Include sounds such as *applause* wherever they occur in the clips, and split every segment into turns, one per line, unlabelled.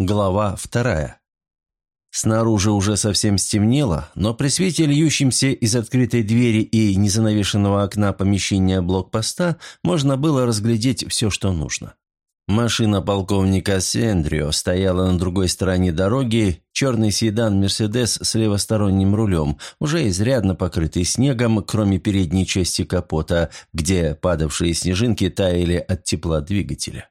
Глава вторая. Снаружи уже совсем стемнело, но при свете льющемся из открытой двери и незанавешенного окна помещения блокпоста можно было разглядеть все, что нужно. Машина полковника Сендрио стояла на другой стороне дороги, черный седан «Мерседес» с левосторонним рулем, уже изрядно покрытый снегом, кроме передней части капота, где падавшие снежинки таяли от тепла двигателя.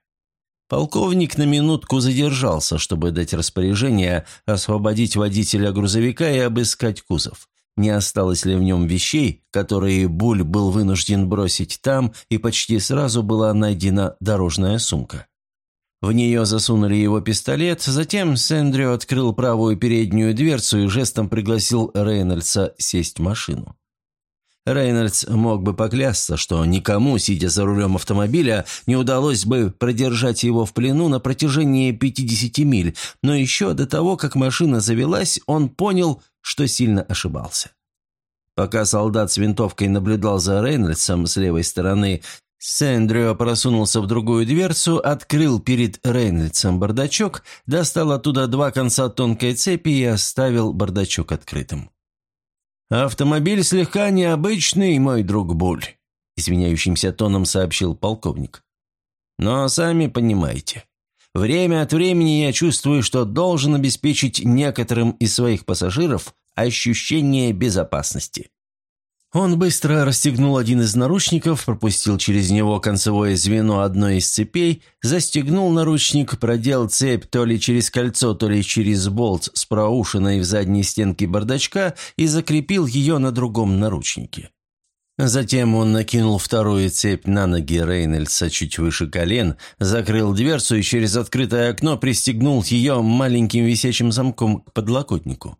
Полковник на минутку задержался, чтобы дать распоряжение освободить водителя грузовика и обыскать кузов. Не осталось ли в нем вещей, которые Буль был вынужден бросить там, и почти сразу была найдена дорожная сумка. В нее засунули его пистолет, затем Сэндрю открыл правую переднюю дверцу и жестом пригласил Рейнольдса сесть в машину. Рейнольдс мог бы поклясться, что никому, сидя за рулем автомобиля, не удалось бы продержать его в плену на протяжении 50 миль, но еще до того, как машина завелась, он понял, что сильно ошибался. Пока солдат с винтовкой наблюдал за Рейнольдсом с левой стороны, Сэндрю просунулся в другую дверцу, открыл перед Рейнольдсом бардачок, достал оттуда два конца тонкой цепи и оставил бардачок открытым. «Автомобиль слегка необычный, мой друг Буль», – извиняющимся тоном сообщил полковник. «Но сами понимаете, время от времени я чувствую, что должен обеспечить некоторым из своих пассажиров ощущение безопасности». Он быстро расстегнул один из наручников, пропустил через него концевое звено одной из цепей, застегнул наручник, продел цепь то ли через кольцо, то ли через болт с проушиной в задней стенке бардачка и закрепил ее на другом наручнике. Затем он накинул вторую цепь на ноги Рейнольдса чуть выше колен, закрыл дверцу и через открытое окно пристегнул ее маленьким висячим замком к подлокотнику.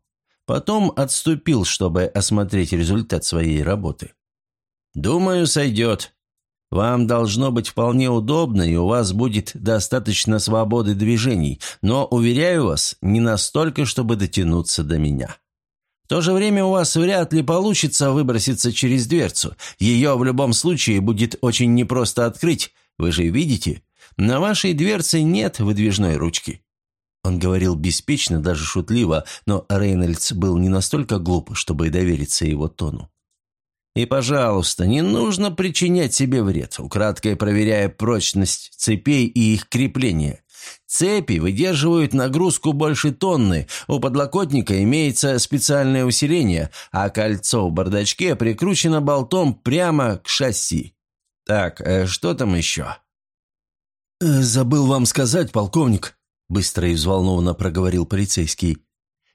Потом отступил, чтобы осмотреть результат своей работы. «Думаю, сойдет. Вам должно быть вполне удобно, и у вас будет достаточно свободы движений, но, уверяю вас, не настолько, чтобы дотянуться до меня. В то же время у вас вряд ли получится выброситься через дверцу. Ее в любом случае будет очень непросто открыть, вы же видите, на вашей дверце нет выдвижной ручки. Он говорил беспечно, даже шутливо, но Рейнольдс был не настолько глуп, чтобы довериться его тону. «И, пожалуйста, не нужно причинять себе вред, украдкой проверяя прочность цепей и их крепление. Цепи выдерживают нагрузку больше тонны, у подлокотника имеется специальное усиление, а кольцо в бардачке прикручено болтом прямо к шасси. Так, э, что там еще?»
«Э, «Забыл вам сказать, полковник», быстро и взволнованно проговорил полицейский.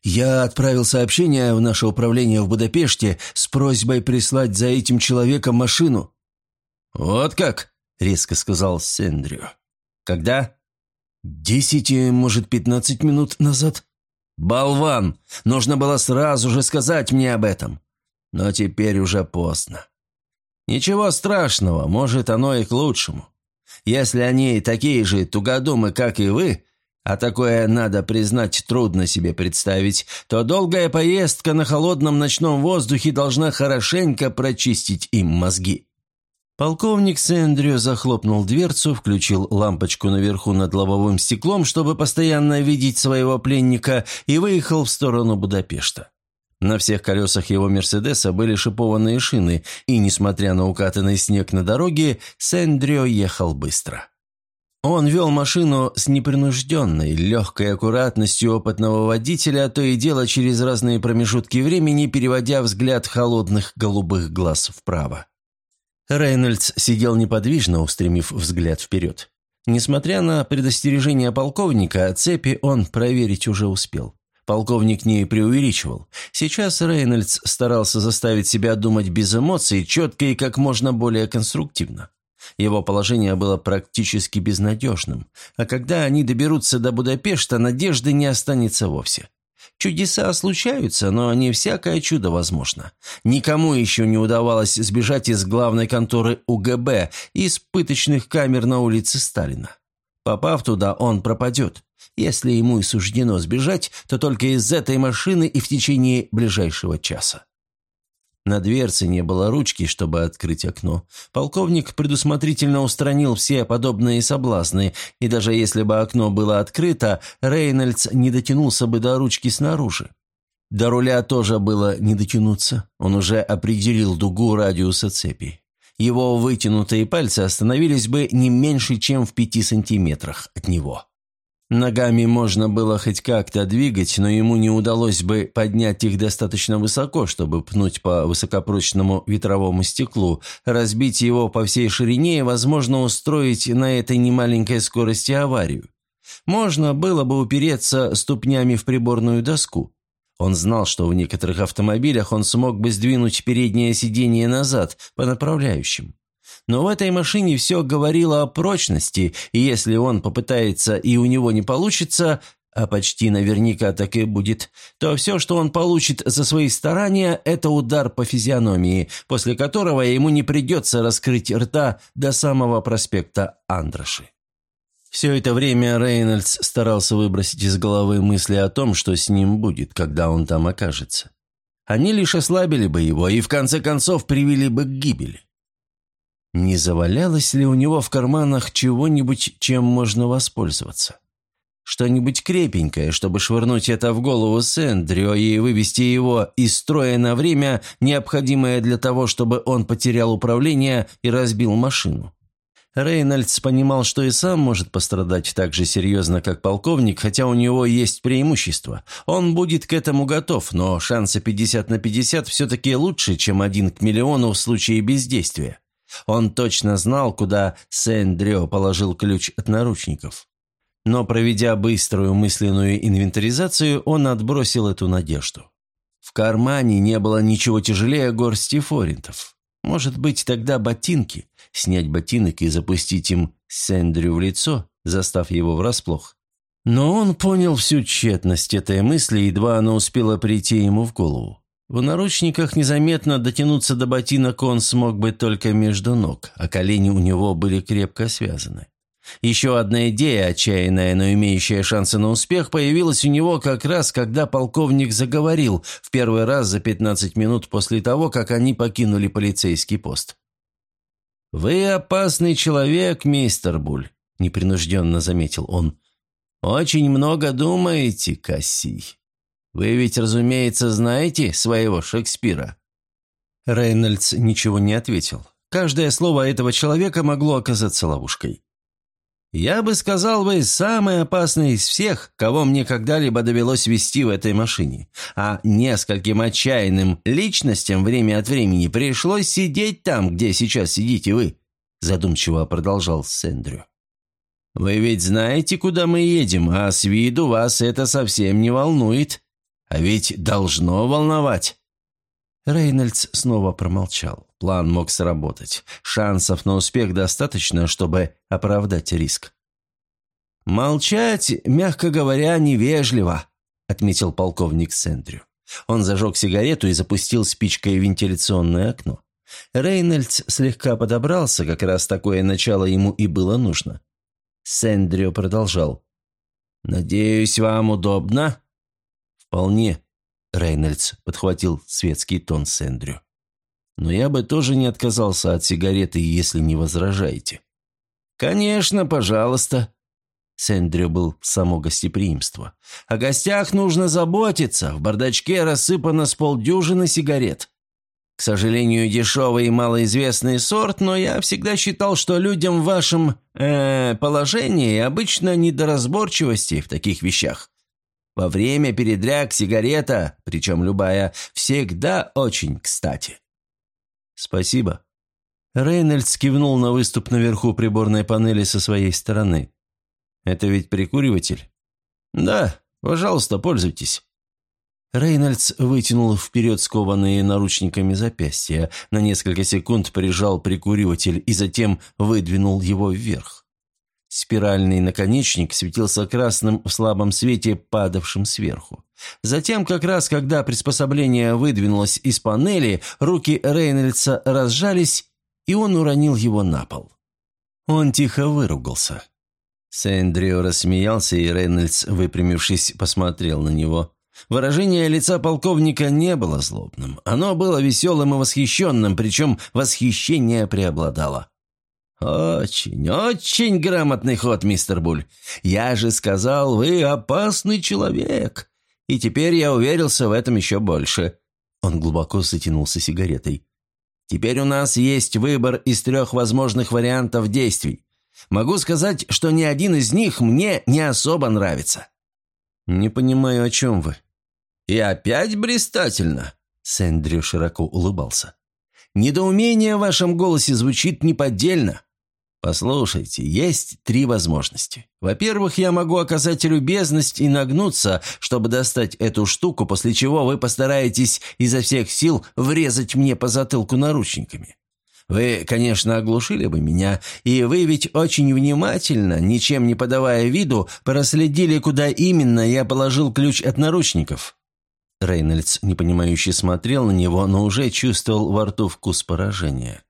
«Я отправил сообщение в наше управление в Будапеште с просьбой прислать за этим человеком машину».
«Вот как?» — резко сказал Сэндрю. «Когда?»
«Десять, может, пятнадцать минут назад».
«Болван! Нужно было сразу же сказать мне об этом. Но теперь уже поздно. Ничего страшного, может, оно и к лучшему. Если они такие же тугодумы, как и вы, а такое, надо признать, трудно себе представить, то долгая поездка на холодном ночном воздухе должна хорошенько прочистить им мозги. Полковник Сэндрю захлопнул дверцу, включил лампочку наверху над лобовым стеклом, чтобы постоянно видеть своего пленника, и выехал в сторону Будапешта. На всех колесах его «Мерседеса» были шипованные шины, и, несмотря на укатанный снег на дороге, Сэндрю ехал быстро. Он вел машину с непринужденной, легкой аккуратностью опытного водителя, то и дело через разные промежутки времени, переводя взгляд холодных голубых глаз вправо. Рейнольдс сидел неподвижно, устремив взгляд вперед. Несмотря на предостережение полковника, цепи он проверить уже успел. Полковник не преувеличивал. Сейчас Рейнольдс старался заставить себя думать без эмоций, четко и как можно более конструктивно. Его положение было практически безнадежным, а когда они доберутся до Будапешта, надежды не останется вовсе. Чудеса случаются, но не всякое чудо возможно. Никому еще не удавалось сбежать из главной конторы УГБ, из пыточных камер на улице Сталина. Попав туда, он пропадет. Если ему и суждено сбежать, то только из этой машины и в течение ближайшего часа. На дверце не было ручки, чтобы открыть окно. Полковник предусмотрительно устранил все подобные соблазны, и даже если бы окно было открыто, Рейнольдс не дотянулся бы до ручки снаружи. До руля тоже было не дотянуться. Он уже определил дугу радиуса цепи. Его вытянутые пальцы остановились бы не меньше, чем в пяти сантиметрах от него. Ногами можно было хоть как-то двигать, но ему не удалось бы поднять их достаточно высоко, чтобы пнуть по высокопрочному ветровому стеклу, разбить его по всей ширине и, возможно, устроить на этой немаленькой скорости аварию. Можно было бы упереться ступнями в приборную доску. Он знал, что в некоторых автомобилях он смог бы сдвинуть переднее сиденье назад по направляющим. Но в этой машине все говорило о прочности, и если он попытается и у него не получится, а почти наверняка так и будет, то все, что он получит за свои старания, это удар по физиономии, после которого ему не придется раскрыть рта до самого проспекта Андраши. Все это время Рейнольдс старался выбросить из головы мысли о том, что с ним будет, когда он там окажется. Они лишь ослабили бы его и в конце концов привели бы к гибели. Не завалялось ли у него в карманах чего-нибудь, чем можно воспользоваться? Что-нибудь крепенькое, чтобы швырнуть это в голову Сэндрю и вывести его из строя на время, необходимое для того, чтобы он потерял управление и разбил машину. Рейнольдс понимал, что и сам может пострадать так же серьезно, как полковник, хотя у него есть преимущество. Он будет к этому готов, но шансы 50 на 50 все-таки лучше, чем один к миллиону в случае бездействия. Он точно знал, куда Сэндрё положил ключ от наручников. Но, проведя быструю мысленную инвентаризацию, он отбросил эту надежду. В кармане не было ничего тяжелее горсти форинтов. Может быть, тогда ботинки, снять ботинок и запустить им Сэндрю в лицо, застав его врасплох. Но он понял всю тщетность этой мысли, едва она успела прийти ему в голову. В наручниках незаметно дотянуться до ботинок он смог бы только между ног, а колени у него были крепко связаны. Еще одна идея, отчаянная, но имеющая шансы на успех, появилась у него как раз, когда полковник заговорил в первый раз за 15 минут после того, как они покинули полицейский пост. «Вы опасный человек, мистер Буль», — непринужденно заметил он. «Очень много думаете, Кассий». Вы ведь, разумеется, знаете своего Шекспира?» Рейнольдс ничего не ответил. Каждое слово этого человека могло оказаться ловушкой. «Я бы сказал, вы самый опасный из всех, кого мне когда-либо довелось вести в этой машине, а нескольким отчаянным личностям время от времени пришлось сидеть там, где сейчас сидите вы», задумчиво продолжал Сэндрю. «Вы ведь знаете, куда мы едем, а с виду вас это совсем не волнует. А ведь должно волновать». Рейнольдс снова промолчал. План мог сработать. Шансов на успех достаточно, чтобы оправдать риск. «Молчать, мягко говоря, невежливо», — отметил полковник Сэндрю. Он зажег сигарету и запустил спичкой вентиляционное окно. Рейнольдс слегка подобрался, как раз такое начало ему и было нужно. Сэндрю продолжал. «Надеюсь, вам удобно?» «Вполне», — Рейнольдс подхватил светский тон Сэндрю. «Но я бы тоже не отказался от сигареты, если не возражаете». «Конечно, пожалуйста». Сэндрю был само гостеприимство. «О гостях нужно заботиться. В бардачке рассыпано с полдюжины сигарет. К сожалению, дешевый и малоизвестный сорт, но я всегда считал, что людям в вашем э, положении обычно недоразборчивости в таких вещах. Во время передряг сигарета, причем любая, всегда очень кстати. Спасибо. Рейнольдс кивнул на выступ наверху приборной панели со своей стороны. Это ведь прикуриватель? Да, пожалуйста, пользуйтесь. Рейнольдс вытянул вперед скованные наручниками запястья, на несколько секунд прижал прикуриватель и затем выдвинул его вверх. Спиральный наконечник светился красным в слабом свете, падавшем сверху. Затем, как раз когда приспособление выдвинулось из панели, руки Рейнольдса разжались, и он уронил его на пол. Он тихо выругался. Сэндрио рассмеялся, и Рейнольдс, выпрямившись, посмотрел на него. Выражение лица полковника не было злобным. Оно было веселым и восхищенным, причем восхищение преобладало. «Очень, очень грамотный ход, мистер Буль. Я же сказал, вы опасный человек. И теперь я уверился в этом еще больше». Он глубоко затянулся сигаретой. «Теперь у нас есть выбор из трех возможных вариантов действий. Могу сказать, что ни один из них мне не особо нравится». «Не понимаю, о чем вы». «И опять блистательно!» Сэндрю широко улыбался. «Недоумение в вашем голосе звучит неподдельно. Послушайте, есть три возможности. Во-первых, я могу оказать любезность и нагнуться, чтобы достать эту штуку, после чего вы постараетесь изо всех сил врезать мне по затылку наручниками. Вы, конечно, оглушили бы меня, и вы ведь очень внимательно, ничем не подавая виду, проследили, куда именно я положил ключ от наручников». Рейнольдс, непонимающе смотрел на него, но уже чувствовал во рту вкус поражения.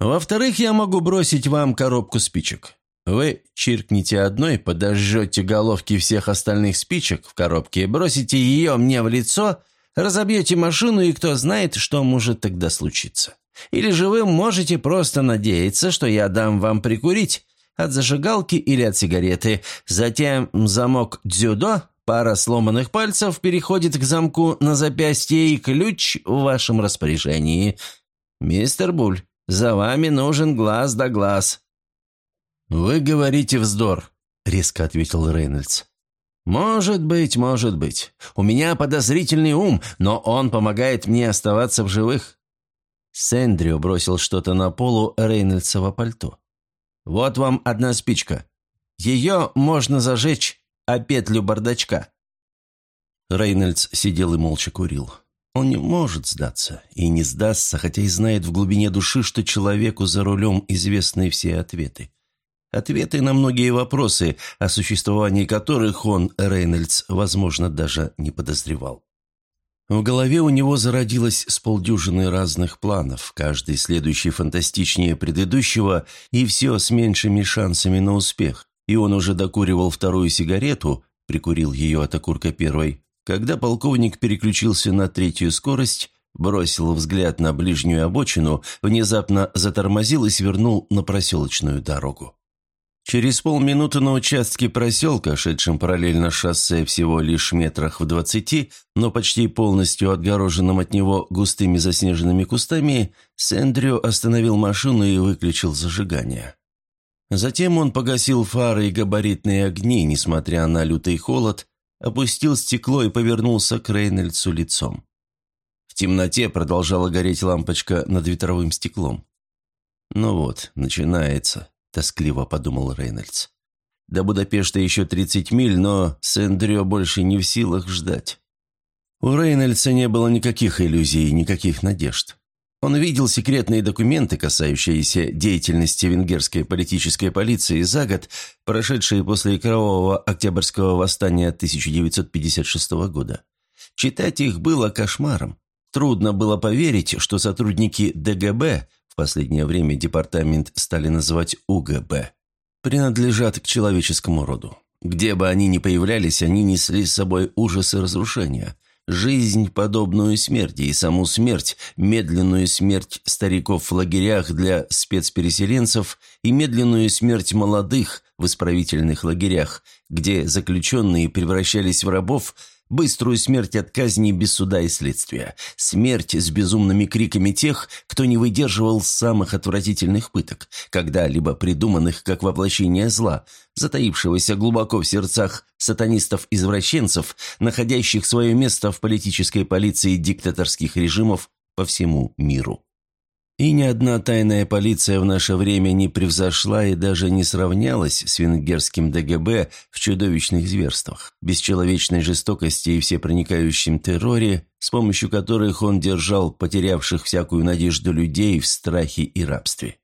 Во-вторых, я могу бросить вам коробку спичек. Вы чиркните одной, подожжете головки всех остальных спичек в коробке, бросите ее мне в лицо, разобьете машину, и кто знает, что может тогда случиться. Или же вы можете просто надеяться, что я дам вам прикурить от зажигалки или от сигареты. Затем замок дзюдо, пара сломанных пальцев переходит к замку на запястье и ключ в вашем распоряжении. Мистер Буль, за вами нужен глаз да глаз». «Вы говорите вздор», — резко ответил Рейнольдс. «Может быть, может быть. У меня подозрительный ум, но он помогает мне оставаться в живых». Сэндрю бросил что-то на полу Рейнольдсова пальто. «Вот вам одна спичка. Ее можно зажечь, а петлю бардачка». Рейнольдс сидел и молча курил. Он не может сдаться и не сдастся, хотя и знает в глубине души, что человеку за рулем известны все ответы. Ответы на многие вопросы, о существовании которых он, Рейнольдс, возможно, даже не подозревал. В голове у него зародилось с полдюжины разных планов, каждый следующий фантастичнее предыдущего и все с меньшими шансами на успех. И он уже докуривал вторую сигарету, прикурил ее от окурка первой, когда полковник переключился на третью скорость, бросил взгляд на ближнюю обочину, внезапно затормозил и свернул на проселочную дорогу. Через полминуты на участке проселка, шедшем параллельно шоссе всего лишь метрах в двадцати, но почти полностью отгороженном от него густыми заснеженными кустами, Сэндрю остановил машину и выключил зажигание. Затем он погасил фары и габаритные огни, несмотря на лютый холод, опустил стекло и повернулся к Рейнольдсу лицом. В темноте продолжала гореть лампочка над ветровым стеклом. «Ну вот, начинается», – тоскливо подумал Рейнольдс. «До Будапешта еще 30 миль, но Сэндрё больше не в силах ждать». У Рейнольдса не было никаких иллюзий никаких надежд. Он видел секретные документы, касающиеся деятельности венгерской политической полиции за год, прошедшие после кровавого Октябрьского восстания 1956 года. Читать их было кошмаром. Трудно было поверить, что сотрудники ДГБ, в последнее время департамент стали называть УГБ, принадлежат к человеческому роду. Где бы они ни появлялись, они несли с собой ужас и разрушения – Жизнь, подобную смерти, и саму смерть, медленную смерть стариков в лагерях для спецпереселенцев и медленную смерть молодых в исправительных лагерях, где заключенные превращались в рабов – Быструю смерть от казни без суда и следствия. Смерть с безумными криками тех, кто не выдерживал самых отвратительных пыток, когда-либо придуманных как воплощение зла, затаившегося глубоко в сердцах сатанистов-извращенцев, находящих свое место в политической полиции диктаторских режимов по всему миру. И ни одна тайная полиция в наше время не превзошла и даже не сравнялась с венгерским ДГБ в чудовищных зверствах, бесчеловечной жестокости и всепроникающем терроре, с помощью которых он держал потерявших всякую надежду людей в страхе и рабстве.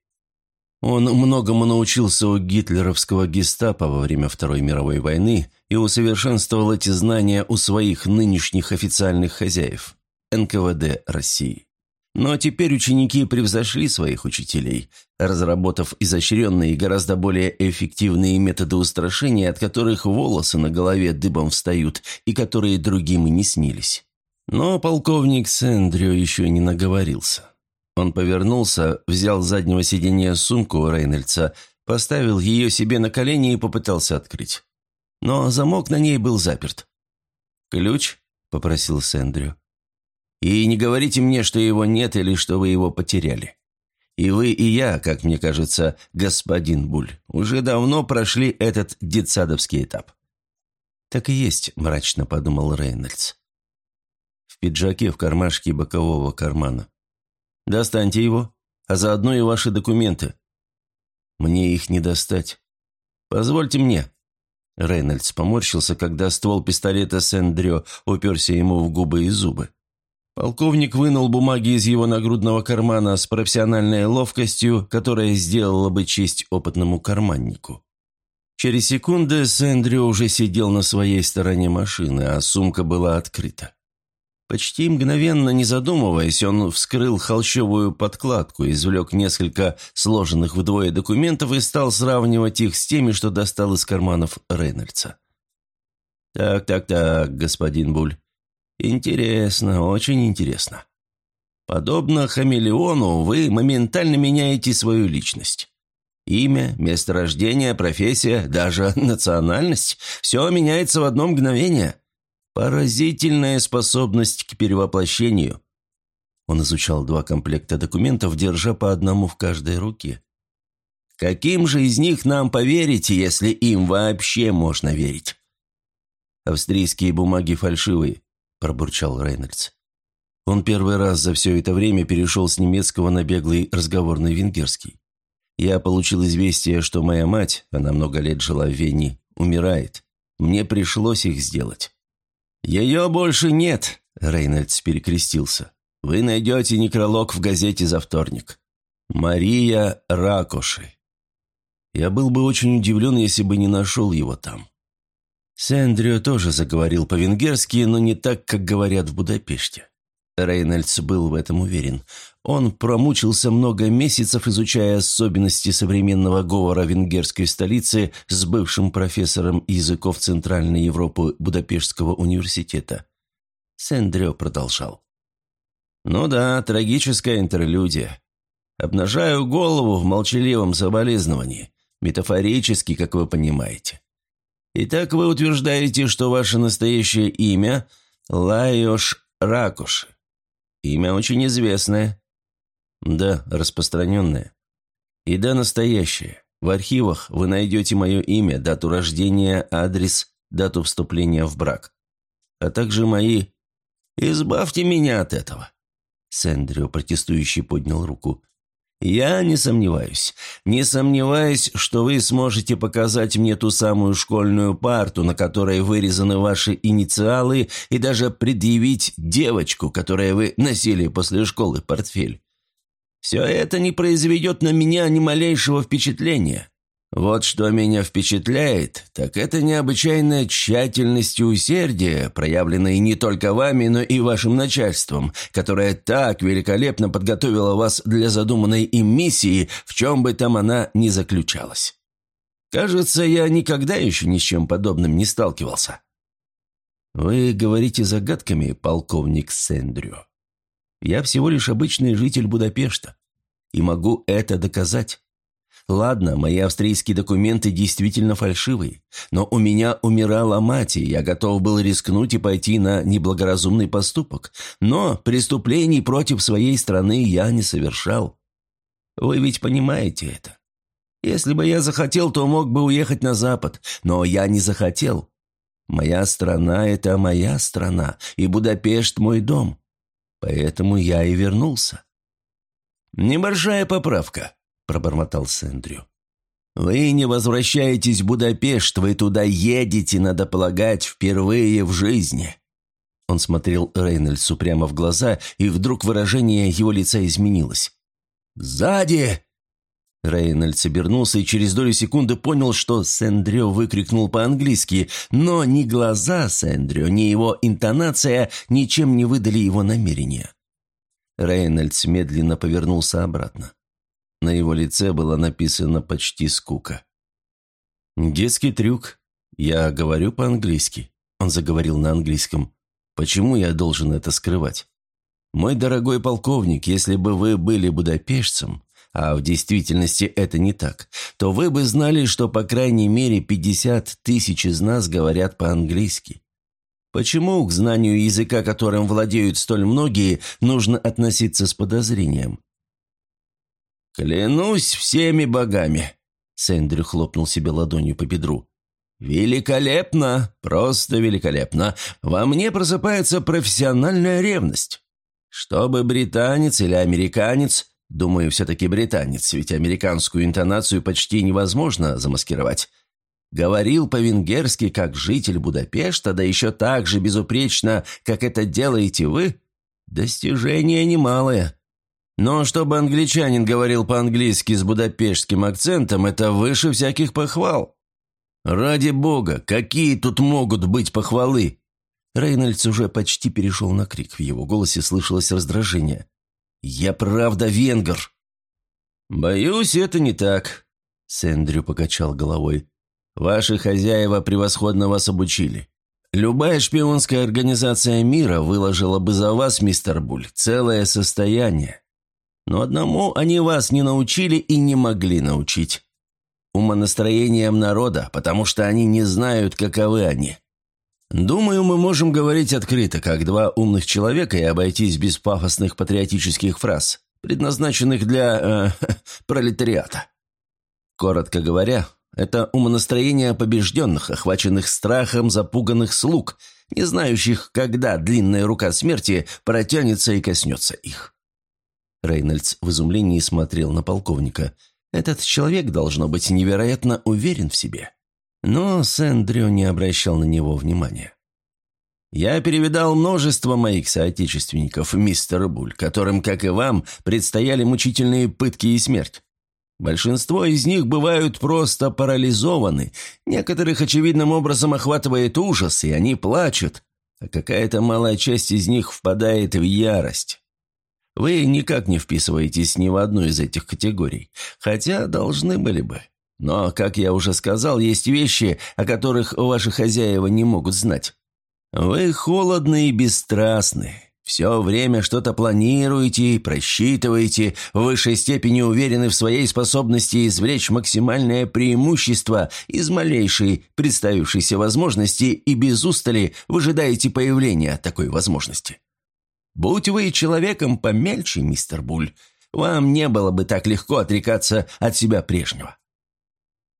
Он многому научился у гитлеровского гестапо во время Второй мировой войны и усовершенствовал эти знания у своих нынешних официальных хозяев – НКВД России. Но теперь ученики превзошли своих учителей, разработав изощренные и гораздо более эффективные методы устрашения, от которых волосы на голове дыбом встают и которые другим и не снились. Но полковник Сэндрю еще не наговорился. Он повернулся, взял с заднего сиденья сумку Рейнольдса, поставил ее себе на колени и попытался открыть. Но замок на ней был заперт. «Ключ?» – попросил Сэндрю. И не говорите мне, что его нет или что вы его потеряли. И вы, и я, как мне кажется, господин Буль, уже давно прошли этот детсадовский этап». «Так и есть», – мрачно подумал Рейнольдс. «В пиджаке в кармашке бокового кармана. Достаньте его, а заодно и ваши документы. Мне их не достать. Позвольте мне». Рейнольдс поморщился, когда ствол пистолета Сэндрё уперся ему в губы и зубы. Полковник вынул бумаги из его нагрудного кармана с профессиональной ловкостью, которая сделала бы честь опытному карманнику. Через секунды Сэндрю уже сидел на своей стороне машины, а сумка была открыта. Почти мгновенно, не задумываясь, он вскрыл холщовую подкладку, извлек несколько сложенных вдвое документов и стал сравнивать их с теми, что достал из карманов Рейнольдса. «Так, так, так, господин Буль, Интересно, очень интересно. Подобно хамелеону, вы моментально меняете свою личность. Имя, место рождения, профессия, даже *laughs* национальность – все меняется в одно мгновение. Поразительная способность к перевоплощению. Он изучал два комплекта документов, держа по одному в каждой руке. Каким же из них нам поверить, если им вообще можно верить? Австрийские бумаги фальшивые. – пробурчал Рейнольдс. Он первый раз за все это время перешел с немецкого на беглый разговорный венгерский. Я получил известие, что моя мать, она много лет жила в Вене, умирает. Мне пришлось их сделать. «Ее больше нет», – Рейнольдс перекрестился. «Вы найдете некролог в газете за вторник. Мария Ракоши». Я был бы очень удивлен, если бы не нашел его там. Сэндрю тоже заговорил по-венгерски, но не так, как говорят в Будапеште. Рейнольдс был в этом уверен. Он промучился много месяцев, изучая особенности современного говора венгерской столицы с бывшим профессором языков Центральной Европы Будапештского университета. Сэндрю продолжал. «Ну да, трагическая интерлюдия. Обнажаю голову в молчаливом соболезновании, метафорически, как вы понимаете. Итак, вы утверждаете, что ваше настоящее имя – Лайош Ракуши. Имя очень известное. Да, распространенное. И да, настоящее. В архивах вы найдете мое имя, дату рождения, адрес, дату вступления в брак. А также мои... Избавьте меня от этого. Сэндрю, протестующий, поднял руку. «Я не сомневаюсь. Не сомневаюсь, что вы сможете показать мне ту самую школьную парту, на которой вырезаны ваши инициалы, и даже предъявить девочку, которую вы носили после школы портфель. Все это не произведет на меня ни малейшего впечатления. Вот что меня впечатляет, так это необычайная тщательность и усердие, проявленные не только вами, но и вашим начальством, которое так великолепно подготовило вас для задуманной им миссии, в чем бы там она ни заключалась. Кажется, я никогда еще ни с чем подобным не сталкивался. Вы говорите загадками, полковник Сэндрю. Я всего лишь обычный житель Будапешта и могу это доказать. Ладно, мои австрийские документы действительно фальшивые, но у меня умирала мать, и я готов был рискнуть и пойти на неблагоразумный поступок. Но преступлений против своей страны я не совершал. Вы ведь понимаете это. Если бы я захотел, то мог бы уехать на Запад, но я не захотел. Моя страна – это моя страна, и Будапешт – мой дом. Поэтому я и вернулся. Небольшая поправка пробормотал Сэндрю. «Вы не возвращаетесь в Будапешт, вы туда едете, надо полагать, впервые в жизни». Он смотрел Рейнольдсу прямо в глаза, и вдруг выражение его лица изменилось. «Сзади!» Рейнольдс обернулся и через долю секунды понял, что Сэндрю выкрикнул по-английски, но ни глаза Сэндрю, ни его интонация ничем не выдали его намерения. Рейнольдс медленно повернулся обратно. На его лице было написано почти скука. «Детский трюк. Я говорю по-английски». Он заговорил на английском. «Почему я должен это скрывать? Мой дорогой полковник, если бы вы были будапештцем, а в действительности это не так, то вы бы знали, что по крайней мере 50 тысяч из нас говорят по-английски. Почему к знанию языка, которым владеют столь многие, нужно относиться с подозрением? «Клянусь всеми богами!» Сэндрю хлопнул себе ладонью по бедру. «Великолепно! Просто великолепно! Во мне просыпается профессиональная ревность. Чтобы британец или американец, думаю, все-таки британец, ведь американскую интонацию почти невозможно замаскировать, говорил по-венгерски как житель Будапешта, да еще так же безупречно, как это делаете вы, достижение немалое. Но чтобы англичанин говорил по-английски с будапештским акцентом, это выше всяких похвал. Ради бога, какие тут могут быть похвалы? Рейнольдс уже почти перешел на крик, в его голосе слышалось раздражение. «Я правда венгер!» «Боюсь, это не так», — Сэндрю покачал головой. «Ваши хозяева превосходно вас обучили. Любая шпионская организация мира выложила бы за вас, мистер Буль, целое состояние. Но одному они вас не научили и не могли научить. Умонастроением народа, потому что они не знают, каковы они. Думаю, мы можем говорить открыто, как два умных человека, и обойтись без пафосных патриотических фраз, предназначенных для э, *laughs* пролетариата. Коротко говоря, это умонастроение побежденных, охваченных страхом запуганных слуг, не знающих, когда длинная рука смерти протянется и коснется их. Рейнольдс в изумлении смотрел на полковника. Этот человек, должно быть, невероятно уверен в себе. Но Сэндрю не обращал на него внимания. «Я перевидал множество моих соотечественников, мистер Буль, которым, как и вам, предстояли мучительные пытки и смерть. Большинство из них бывают просто парализованы, некоторых очевидным образом охватывает ужас, и они плачут, а какая-то малая часть из них впадает в ярость. Вы никак не вписываетесь ни в одну из этих категорий, хотя должны были бы. Но, как я уже сказал, есть вещи, о которых ваши хозяева не могут знать. Вы холодны и бесстрастны. Все время что-то планируете, просчитываете, в высшей степени уверены в своей способности извлечь максимальное преимущество из малейшей представившейся возможности и без устали выжидаете появления такой возможности. Будь вы человеком помельче, мистер Буль, вам не было бы так легко отрекаться от себя прежнего.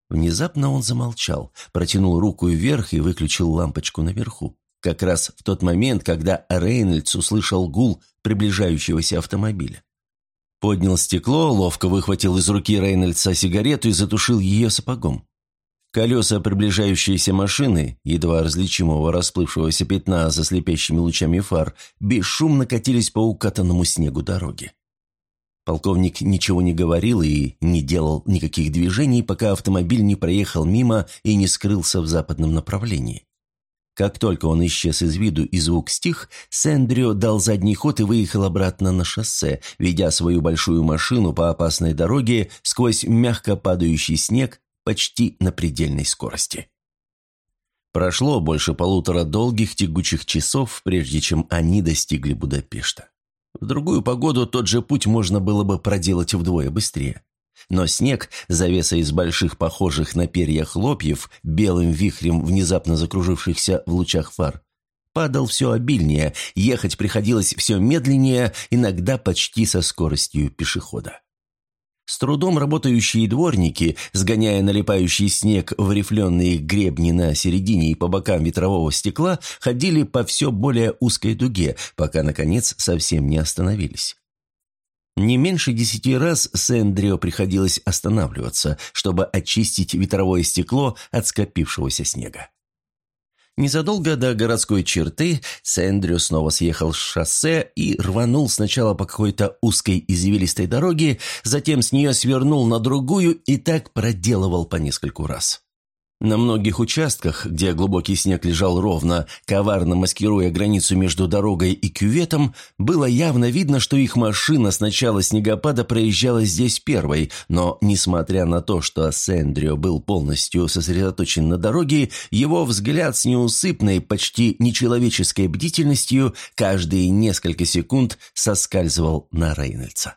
Внезапно он замолчал, протянул руку вверх и выключил лампочку наверху. Как раз в тот момент, когда Рейнольдс услышал гул приближающегося автомобиля. Поднял стекло, ловко выхватил из руки Рейнольдса сигарету и затушил ее сапогом. Колеса приближающейся машины, едва различимого расплывшегося пятна за слепящими лучами фар, бесшумно катились по укатанному снегу дороги. Полковник ничего не говорил и не делал никаких движений, пока автомобиль не проехал мимо и не скрылся в западном направлении. Как только он исчез из виду и звук стих, Сэндрио дал задний ход и выехал обратно на шоссе, ведя свою большую машину по опасной дороге сквозь мягко падающий снег почти на предельной скорости. Прошло больше полутора долгих тягучих часов, прежде чем они достигли Будапешта. В другую погоду тот же путь можно было бы проделать вдвое быстрее. Но снег, завеса из больших похожих на перья хлопьев, белым вихрем внезапно закружившихся в лучах фар, падал все обильнее, ехать приходилось все медленнее, иногда почти со скоростью пешехода. С трудом работающие дворники, сгоняя налипающий снег в рифленые гребни на середине и по бокам ветрового стекла, ходили по все более узкой дуге, пока, наконец, совсем не остановились. Не меньше десяти раз Сэндрио приходилось останавливаться, чтобы очистить ветровое стекло от скопившегося снега. Незадолго до городской черты Сэндрю снова съехал с шоссе и рванул сначала по какой-то узкой извилистой дороге, затем с нее свернул на другую и так проделывал по нескольку раз. На многих участках, где глубокий снег лежал ровно, коварно маскируя границу между дорогой и кюветом, было явно видно, что их машина с начала снегопада проезжала здесь первой, но, несмотря на то, что Сэндрио был полностью сосредоточен на дороге, его взгляд с неусыпной, почти нечеловеческой бдительностью каждые несколько секунд соскальзывал на Рейнольдса.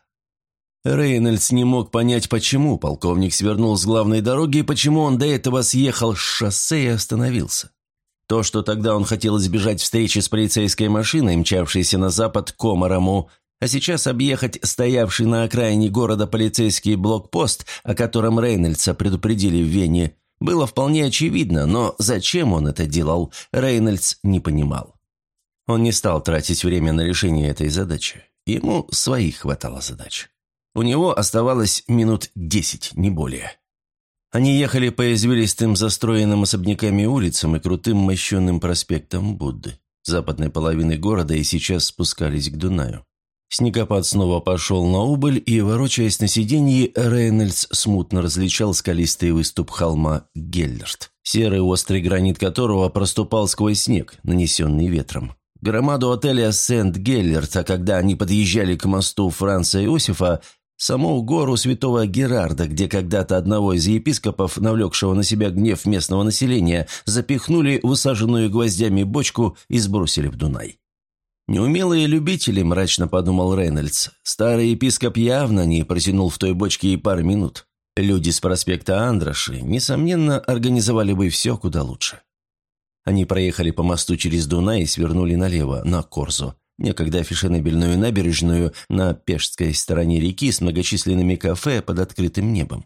Рейнольдс не мог понять, почему полковник свернул с главной дороги и почему он до этого съехал с шоссе и остановился. То, что тогда он хотел избежать встречи с полицейской машиной, мчавшейся на запад к Комарому, а сейчас объехать стоявший на окраине города полицейский блокпост, о котором Рейнольдса предупредили в Вене, было вполне очевидно, но зачем он это делал, Рейнольдс не понимал. Он не стал тратить время на решение этой задачи. Ему своих хватало задач. У него оставалось минут десять, не более. Они ехали по извилистым застроенным особняками улицам и крутым мощенным проспектам Будды, западной половины города, и сейчас спускались к Дунаю. Снегопад снова пошел на убыль, и, ворочаясь на сиденье, Рейнольдс смутно различал скалистый выступ холма Геллерт, серый острый гранит которого проступал сквозь снег, нанесенный ветром. Громаду отеля Сент-Геллерт, а когда они подъезжали к мосту Франца Иосифа, саму гору святого Герарда, где когда-то одного из епископов, навлекшего на себя гнев местного населения, запихнули высаженную гвоздями бочку и сбросили в Дунай. «Неумелые любители», – мрачно подумал Рейнольдс. Старый епископ явно не протянул в той бочке и пару минут. Люди с проспекта Андраши, несомненно, организовали бы все куда лучше. Они проехали по мосту через Дунай и свернули налево, на Корзу, некогда фешенебельную набережную на пешской стороне реки с многочисленными кафе под открытым небом.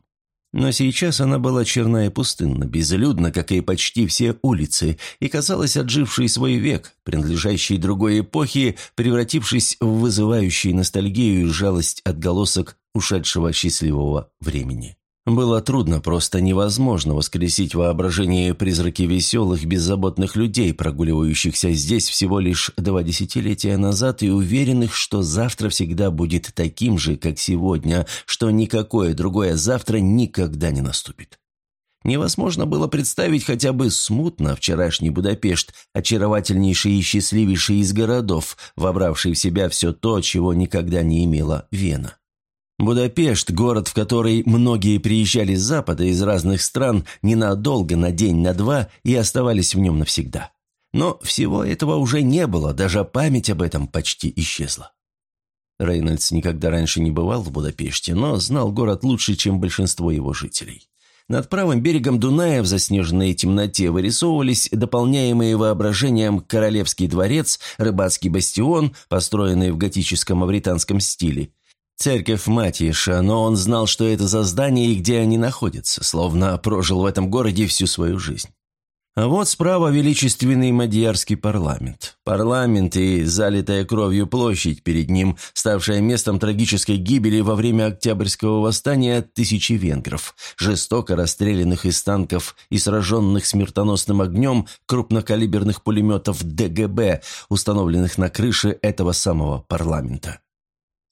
Но сейчас она была черна и пустынна, безлюдна, как и почти все улицы, и казалась отжившей свой век, принадлежащей другой эпохе, превратившись в вызывающий ностальгию и жалость отголосок ушедшего счастливого времени. Было трудно, просто невозможно воскресить воображение призраки веселых, беззаботных людей, прогуливающихся здесь всего лишь два десятилетия назад и уверенных, что завтра всегда будет таким же, как сегодня, что никакое другое завтра никогда не наступит. Невозможно было представить хотя бы смутно вчерашний Будапешт, очаровательнейший и счастливейший из городов, вобравший в себя все то, чего никогда не имела Вена. Будапешт – город, в который многие приезжали с Запада из разных стран ненадолго, на день, на два, и оставались в нем навсегда. Но всего этого уже не было, даже память об этом почти исчезла. Рейнольдс никогда раньше не бывал в Будапеште, но знал город лучше, чем большинство его жителей. Над правым берегом Дуная в заснеженной темноте вырисовывались дополняемые воображением Королевский дворец, рыбацкий бастион, построенный в готическом мавританском стиле, Церковь Матиша, но он знал, что это за здание и где они находятся, словно прожил в этом городе всю свою жизнь. А вот справа величественный мадьярский парламент. Парламент и залитая кровью площадь перед ним, ставшая местом трагической гибели во время Октябрьского восстания тысячи венгров, жестоко расстрелянных из танков и сраженных смертоносным огнем крупнокалиберных пулеметов ДГБ, установленных на крыше этого самого парламента.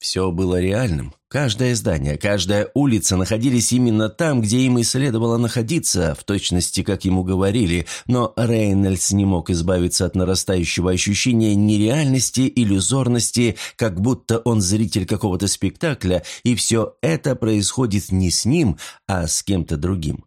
Все было реальным. Каждое здание, каждая улица находились именно там, где им и следовало находиться, в точности, как ему говорили, но Рейнольдс не мог избавиться от нарастающего ощущения нереальности, иллюзорности, как будто он зритель какого-то спектакля, и все это происходит не с ним, а с кем-то другим.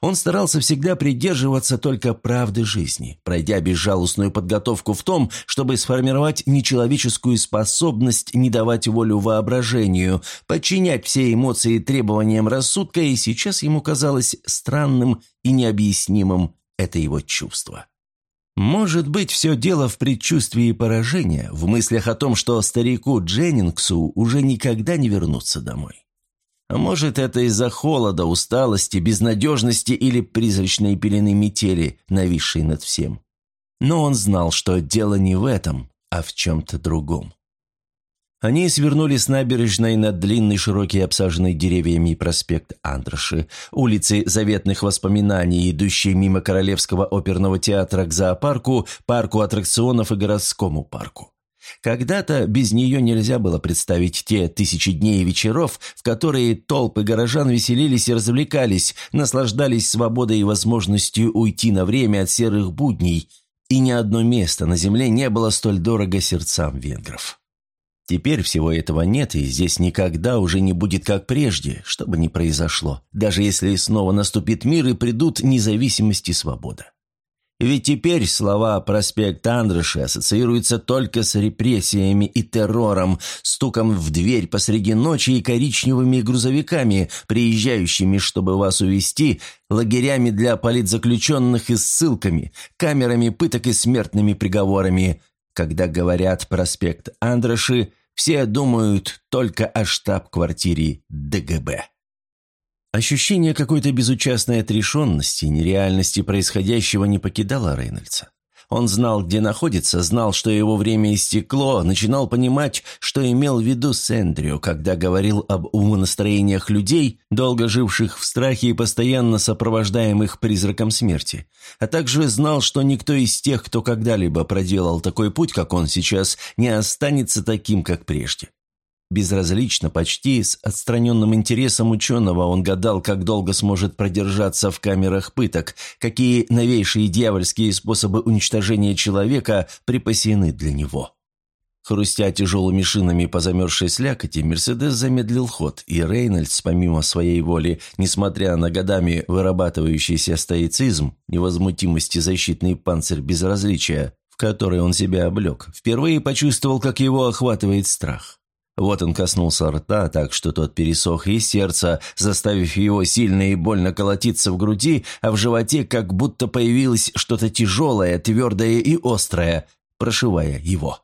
Он старался всегда придерживаться только правды жизни, пройдя безжалостную подготовку в том, чтобы сформировать нечеловеческую способность не давать волю воображению, подчинять все эмоции требованиям рассудка, и сейчас ему казалось странным и необъяснимым это его чувство. Может быть, все дело в предчувствии поражения, в мыслях о том, что старику Дженнингсу уже никогда не вернуться домой. А может, это из-за холода, усталости, безнадежности или призрачной пелены метели, нависшей над всем. Но он знал, что дело не в этом, а в чем-то другом. Они свернули с набережной на длинный, широкий, обсаженный деревьями проспект Андраши, улицы заветных воспоминаний, идущие мимо Королевского оперного театра к зоопарку, парку аттракционов и городскому парку. Когда-то без нее нельзя было представить те тысячи дней и вечеров, в которые толпы горожан веселились и развлекались, наслаждались свободой и возможностью уйти на время от серых будней, и ни одно место на земле не было столь дорого сердцам венгров. Теперь всего этого нет, и здесь никогда уже не будет как прежде, что бы ни произошло, даже если снова наступит мир и придут независимость и свобода. Ведь теперь слова «проспект Андрыши» ассоциируются только с репрессиями и террором, стуком в дверь посреди ночи и коричневыми грузовиками, приезжающими, чтобы вас увезти, лагерями для политзаключенных и ссылками, камерами пыток и смертными приговорами. Когда говорят «проспект Андрыши», все думают только о штаб-квартире ДГБ. Ощущение какой-то безучастной отрешенности, нереальности происходящего не покидало Рейнольдса. Он знал, где находится, знал, что его время истекло, начинал понимать, что имел в виду Сэндрю, когда говорил об умонастроениях людей, долго живших в страхе и постоянно сопровождаемых призраком смерти. А также знал, что никто из тех, кто когда-либо проделал такой путь, как он сейчас, не останется таким, как прежде. Безразлично, почти с отстраненным интересом ученого он гадал, как долго сможет продержаться в камерах пыток, какие новейшие дьявольские способы уничтожения человека припасены для него. Хрустя тяжелыми шинами по замерзшей слякоти, Мерседес замедлил ход, и Рейнольдс, помимо своей воли, несмотря на годами вырабатывающийся стоицизм, невозмутимость и защитный панцирь безразличия, в который он себя облег, впервые почувствовал, как его охватывает страх. Вот он коснулся рта, так что тот пересох и сердце, заставив его сильно и больно колотиться в груди, а в животе как будто появилось что-то тяжелое, твердое и острое, прошивая его.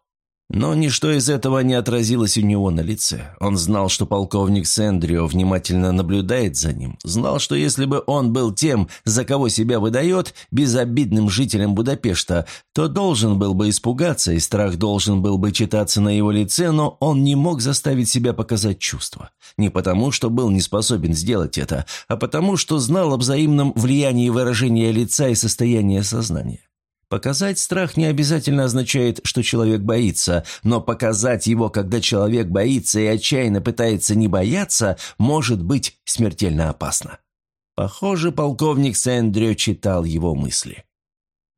Но ничто из этого не отразилось у него на лице. Он знал, что полковник Сэндрио внимательно наблюдает за ним. Знал, что если бы он был тем, за кого себя выдает, безобидным жителем Будапешта, то должен был бы испугаться, и страх должен был бы читаться на его лице, но он не мог заставить себя показать чувства. Не потому, что был не способен сделать это, а потому, что знал о взаимном влиянии выражения лица и состояния сознания. Показать страх не обязательно означает, что человек боится, но показать его, когда человек боится и отчаянно пытается не бояться, может быть смертельно опасно. Похоже, полковник Сэндрю читал его мысли.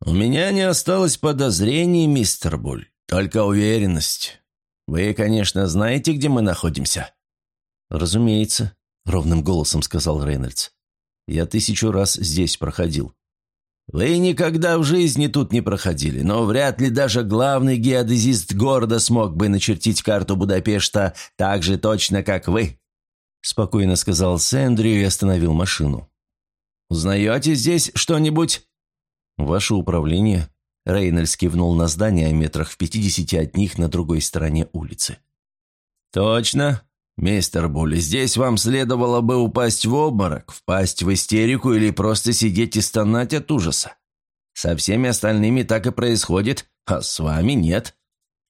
«У меня не осталось подозрений, мистер Буль, только уверенность. Вы, конечно, знаете, где мы находимся?»
«Разумеется», — ровным голосом сказал Рейнольдс. «Я тысячу раз здесь проходил.
Вы никогда в жизни тут не проходили, но вряд ли даже главный геодезист города смог бы начертить карту Будапешта так же точно, как вы», – спокойно сказал Сэндрю и остановил машину. «Узнаете здесь что-нибудь?»
«Ваше управление», – Рейнольдс кивнул на здание метрах в пятидесяти от них на другой стороне улицы.
«Точно. «Мистер Булли, здесь вам следовало бы упасть в обморок, впасть в истерику или просто сидеть и стонать от ужаса. Со всеми остальными так и происходит, а с вами нет.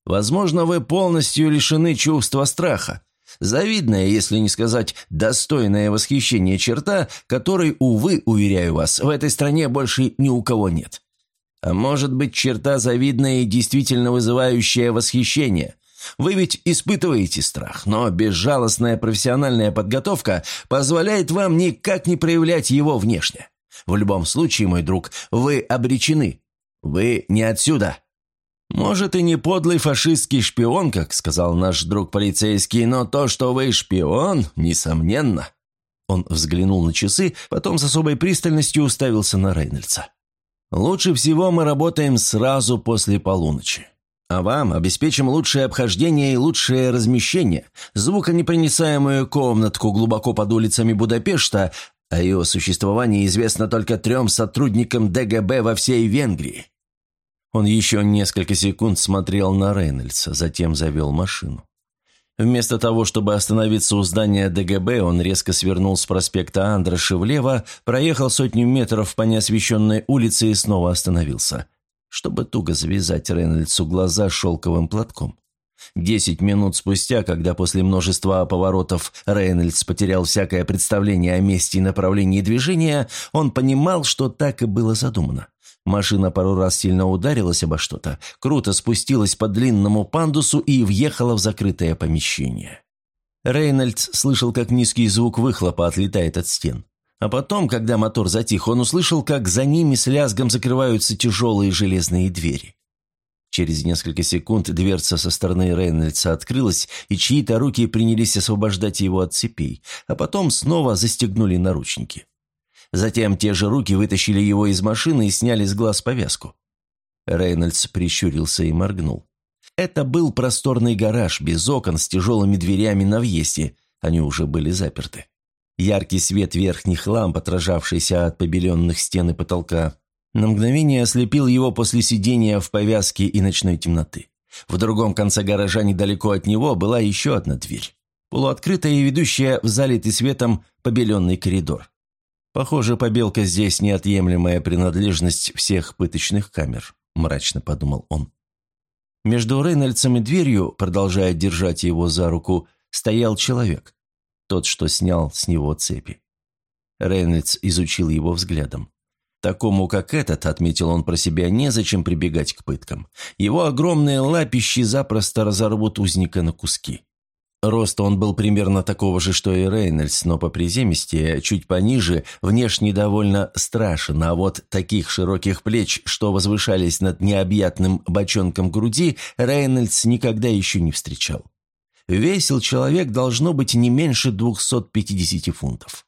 Возможно, вы полностью лишены чувства страха. Завидная, если не сказать достойное восхищение черта, которой, увы, уверяю вас, в этой стране больше ни у кого нет. А может быть, черта завидная и действительно вызывающая восхищение – вы ведь испытываете страх, но безжалостная профессиональная подготовка позволяет вам никак не проявлять его внешне. В любом случае, мой друг, вы обречены. Вы не отсюда. Может, и не подлый фашистский шпион, как сказал наш друг полицейский, но то, что вы шпион, несомненно. Он взглянул на часы, потом с особой пристальностью уставился на Рейнольдса. «Лучше всего мы работаем сразу после полуночи. А вам обеспечим лучшее обхождение и лучшее размещение, звуконепроницаемую комнатку глубоко под улицами Будапешта, о ее существовании известно только трем сотрудникам ДГБ во всей Венгрии». Он еще несколько секунд смотрел на Рейнольдса, затем завел машину. Вместо того, чтобы остановиться у здания ДГБ, он резко свернул с проспекта Андраши влево, проехал сотню метров по неосвещенной улице и снова остановился – чтобы туго завязать Рейнольдсу глаза шелковым платком. Десять минут спустя, когда после множества поворотов Рейнольдс потерял всякое представление о месте и направлении движения, он понимал, что так и было задумано. Машина пару раз сильно ударилась обо что-то, круто спустилась по длинному пандусу и въехала в закрытое помещение. Рейнольдс слышал, как низкий звук выхлопа отлетает от стен. А потом, когда мотор затих, он услышал, как за ними с лязгом закрываются тяжелые железные двери. Через несколько секунд дверца со стороны Рейнольдса открылась, и чьи-то руки принялись освобождать его от цепей, а потом снова застегнули наручники. Затем те же руки вытащили его из машины и сняли с глаз повязку. Рейнольдс прищурился и моргнул. Это был просторный гараж, без окон, с тяжелыми дверями на въезде. Они уже были заперты. Яркий свет верхних ламп, отражавшийся от побеленных стен и потолка, на мгновение ослепил его после сидения в повязке и ночной темноты. В другом конце гаража недалеко от него была еще одна дверь. Полуоткрытая и ведущая в залитый светом побеленный коридор. Похоже, побелка здесь неотъемлемая принадлежность всех пыточных камер, мрачно подумал он. Между Рейнольдсом и дверью, продолжая держать его за руку, стоял человек. Тот, что снял с него цепи. Рейнольдс изучил его взглядом. Такому, как этот, отметил он про себя, незачем прибегать к пыткам. Его огромные лапищи запросто разорвут узника на куски. Роста он был примерно такого же, что и Рейнольдс, но по приземисти, чуть пониже, внешне довольно страшен, а вот таких широких плеч, что возвышались над необъятным бочонком груди, Рейнольдс никогда еще не встречал. Весил человек должно быть не меньше 250 фунтов.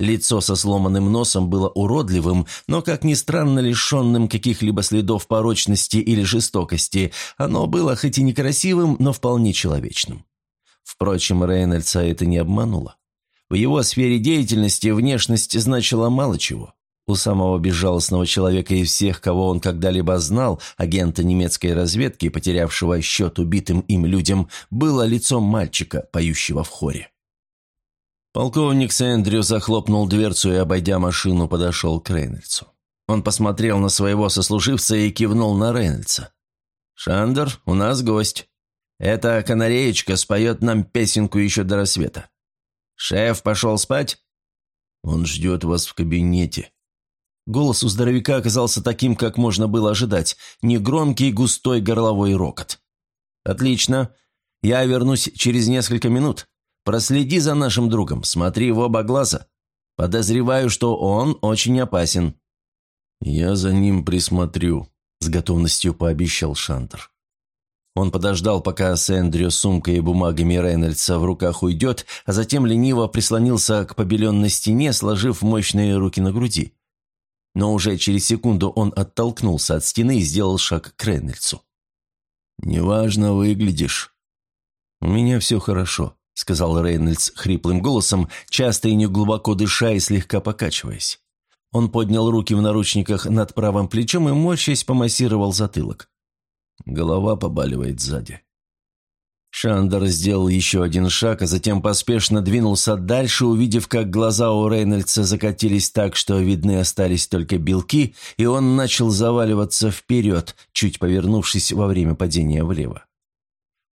Лицо со сломанным носом было уродливым, но, как ни странно, лишенным каких-либо следов порочности или жестокости. Оно было хоть и некрасивым, но вполне человечным. Впрочем, Рейнольдса это не обмануло. В его сфере деятельности внешность значила мало чего. У самого безжалостного человека из всех, кого он когда-либо знал, агента немецкой разведки, потерявшего счет убитым им людям, было лицом мальчика, поющего в хоре. Полковник Сэндрю захлопнул дверцу и, обойдя машину, подошел к Рейнольдсу. Он посмотрел на своего сослуживца и кивнул на Рейнольдса. «Шандер, у нас гость». Эта канареечка споет нам песенку еще до рассвета. Шеф пошел спать? Он ждет вас в кабинете. Голос у здоровяка оказался таким, как можно было ожидать. Негромкий, густой горловой рокот. «Отлично. Я вернусь через несколько минут. Проследи за нашим другом, смотри в оба глаза. Подозреваю, что он очень опасен». «Я за ним присмотрю», — с готовностью пообещал Шантер. Он подождал, пока с сумкой и бумагами Рейнольдса в руках уйдет, а затем лениво прислонился к побеленной стене, сложив мощные руки на груди. Но уже через секунду он оттолкнулся от стены и сделал шаг к Рейнольдсу. «Неважно выглядишь». «У меня все хорошо», — сказал Рейнольдс хриплым голосом, часто и неглубоко дыша и слегка покачиваясь. Он поднял руки в наручниках над правым плечом и, морщась, помассировал затылок. Голова побаливает сзади. Шандер сделал еще один шаг, а затем поспешно двинулся дальше, увидев, как глаза у Рейнольдса закатились так, что видны остались только белки, и он начал заваливаться вперед, чуть повернувшись во время падения влево.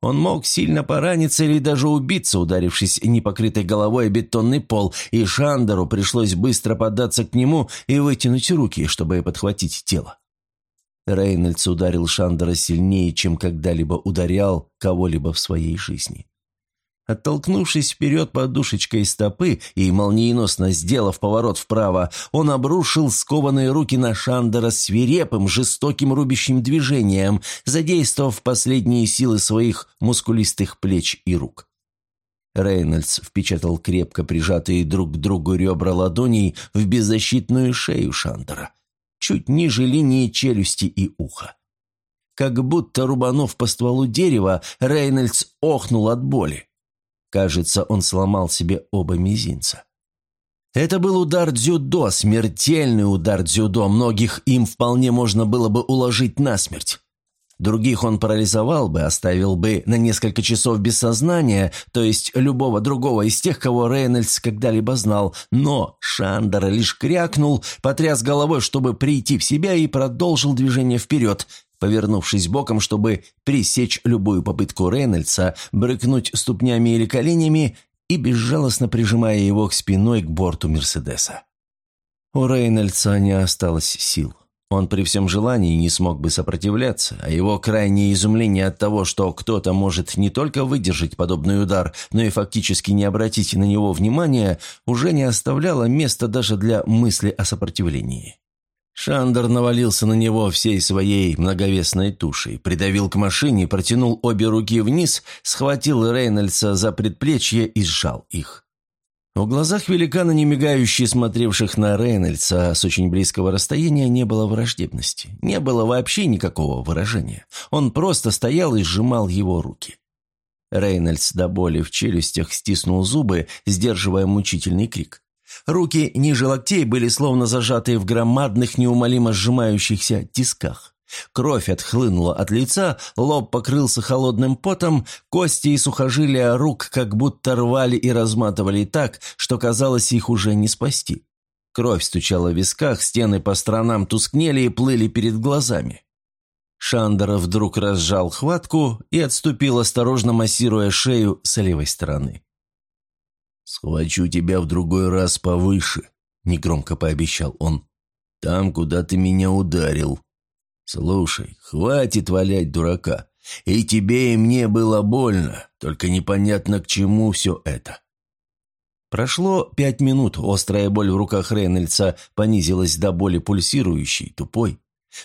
Он мог сильно пораниться или даже убиться, ударившись непокрытой головой о бетонный пол, и Шандеру пришлось быстро податься к нему и вытянуть руки, чтобы подхватить тело. Рейнольдс ударил Шандера сильнее, чем когда-либо ударял кого-либо в своей жизни. Оттолкнувшись вперед подушечкой стопы и молниеносно сделав поворот вправо, он обрушил скованные руки на Шандера свирепым, жестоким рубящим движением, задействовав последние силы своих мускулистых плеч и рук. Рейнольдс впечатал крепко прижатые друг к другу ребра ладоней в беззащитную шею Шандера чуть ниже линии челюсти и уха. Как будто рубанув по стволу дерева, Рейнольдс охнул от боли. Кажется, он сломал себе оба мизинца. Это был удар дзюдо, смертельный удар дзюдо, многих им вполне можно было бы уложить насмерть. Других он парализовал бы, оставил бы на несколько часов без сознания, то есть любого другого из тех, кого Рейнольдс когда-либо знал. Но Шандер лишь крякнул, потряс головой, чтобы прийти в себя, и продолжил движение вперед, повернувшись боком, чтобы пресечь любую попытку Рейнольдса брыкнуть ступнями или коленями и безжалостно прижимая его к спиной к борту Мерседеса. У Рейнольдса не осталось сил. Он при всем желании не смог бы сопротивляться, а его крайнее изумление от того, что кто-то может не только выдержать подобный удар, но и фактически не обратить на него внимания, уже не оставляло места даже для мысли о сопротивлении. Шандер навалился на него всей своей многовесной тушей, придавил к машине, протянул обе руки вниз, схватил Рейнольдса за предплечье и сжал их. В глазах великана, не мигающие, смотревших на Рейнольдса с очень близкого расстояния, не было враждебности. Не было вообще никакого выражения. Он просто стоял и сжимал его руки. Рейнольдс до боли в челюстях стиснул зубы, сдерживая мучительный крик. Руки ниже локтей были словно зажатые в громадных, неумолимо сжимающихся тисках. Кровь отхлынула от лица, лоб покрылся холодным потом, кости и сухожилия рук как будто рвали и разматывали так, что казалось их уже не спасти. Кровь стучала в висках, стены по сторонам тускнели и плыли перед глазами. Шандер вдруг разжал хватку и отступил, осторожно массируя шею с левой стороны. «Схвачу тебя в другой раз повыше», — негромко пообещал он. «Там, куда ты меня ударил». «Слушай, хватит валять дурака. И тебе, и мне было больно, только непонятно, к чему все это». Прошло пять минут, острая боль в руках Рейнольдса понизилась до боли пульсирующей, тупой.